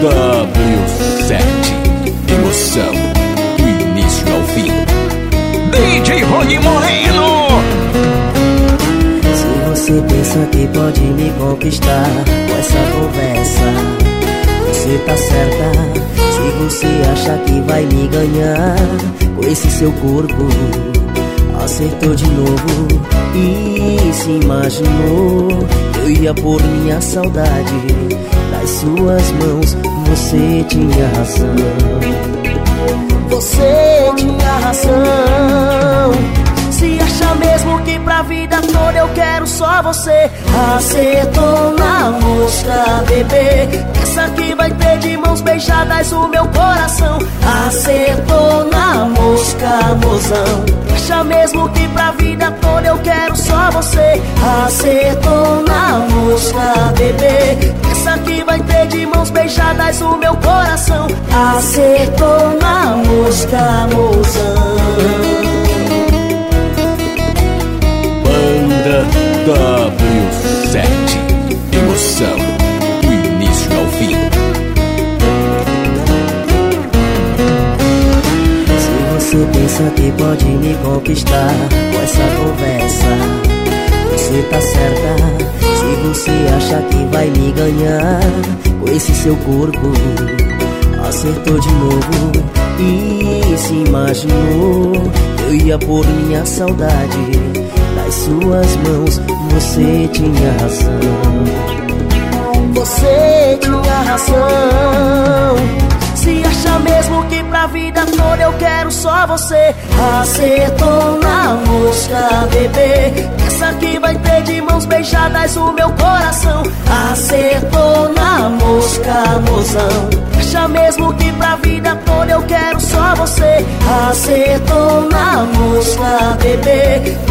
W7 Emoção do início ao fim. DJ Rony Moreno. Se você pensa que pode me conquistar com essa conversa, você tá certa. Se você acha que vai me ganhar com esse seu corpo, acertou de novo e se imaginou que eu ia por minha saudade nas suas mãos. Você tinha razão. Você tinha razão. Se acha mesmo que pra vida toda eu quero só você Acertou na mosca, bebê Essa que vai ter de mãos beijadas o meu coração Acertou na mosca, mozão Acha mesmo que pra vida toda eu quero só você Acertou na mosca, bebê mãos beijadas o meu coração Acertou na mosca, mozão Banda W7 Emoção do início ao fim. Se você pensa que pode me conquistar com essa conversa, você tá certa. Se você acha que vai me ganhar com esse seu corpo, acertou de novo e se imaginou eu ia por minha saudade nas suas mãos. Você tinha razão. Você tinha razão. Se acha mesmo que pra vida toda eu quero só você Acertou na mosca, bebê Essa beijadas o meu coração. Acertou na mosca, mozão. Acha mesmo que pra vida toda eu quero só você. Acertou na mosca, bebê